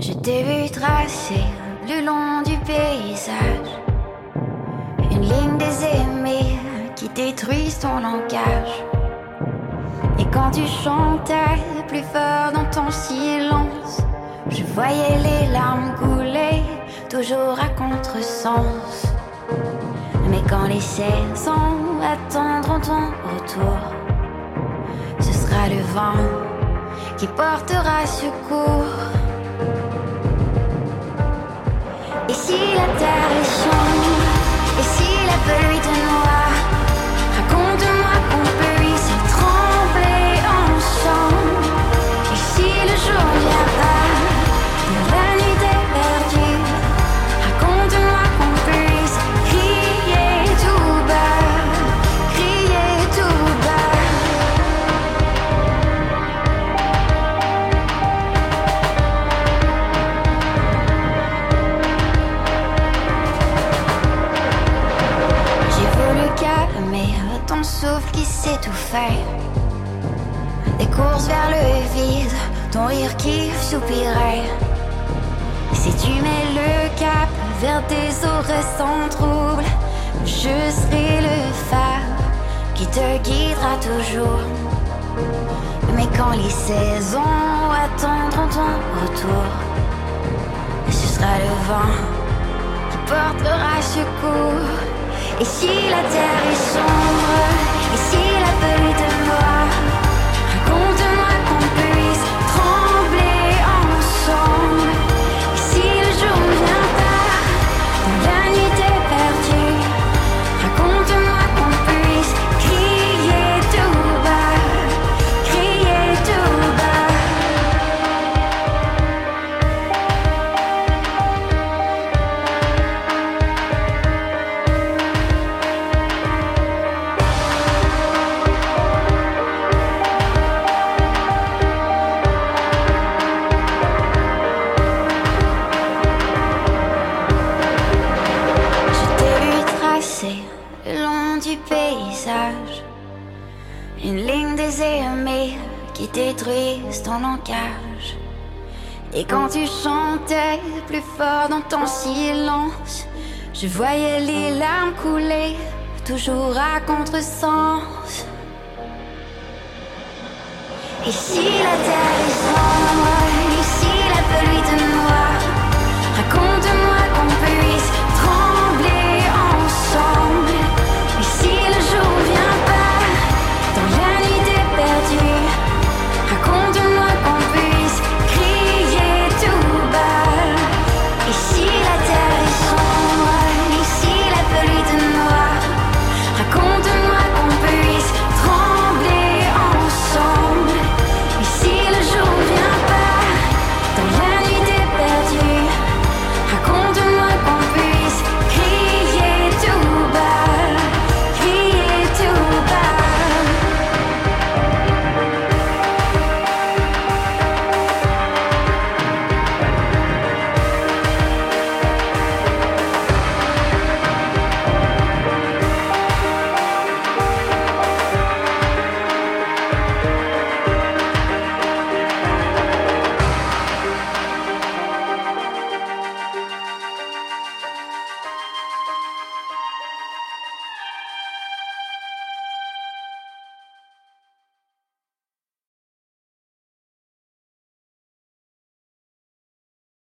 t'ai vu tracer le long du paysage une ligne des aimés qui détruisent ton langage. Et quand tu chantais plus fort dans ton silence, je voyais les larmes couler, toujours à contresens. Mais quand les saisons attendront ton retour, ce sera le vent qui portera secours. Si la terre est sombre, et si la pluie te calmer ton souffle qui s'étouffait. Des courses vers le vide, ton rire qui soupirait. Si tu mets le cap vers des eaux sans trouble, je serai le phare qui te guidera toujours. Mais quand les saisons attendront ton retour, ce sera le vent qui portera secours. Et si la terre est sombre, paysage une ligne des aimés qui détruisent ton langage. Et quand tu chantais plus fort dans ton silence, je voyais les larmes couler, toujours à contresens. Et si la terre est sombre, si la pluie te